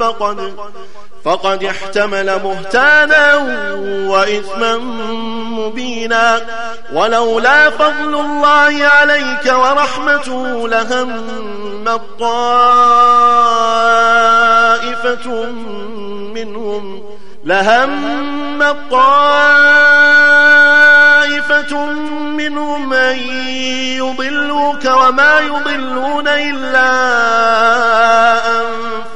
فقد فقد احتمل بهتانا وإثما مبينا ولولا فضل الله عليك ورحمته لهم الطائفة منهم لهم الطائفة منهم أن يضلوك وما يضلون إلا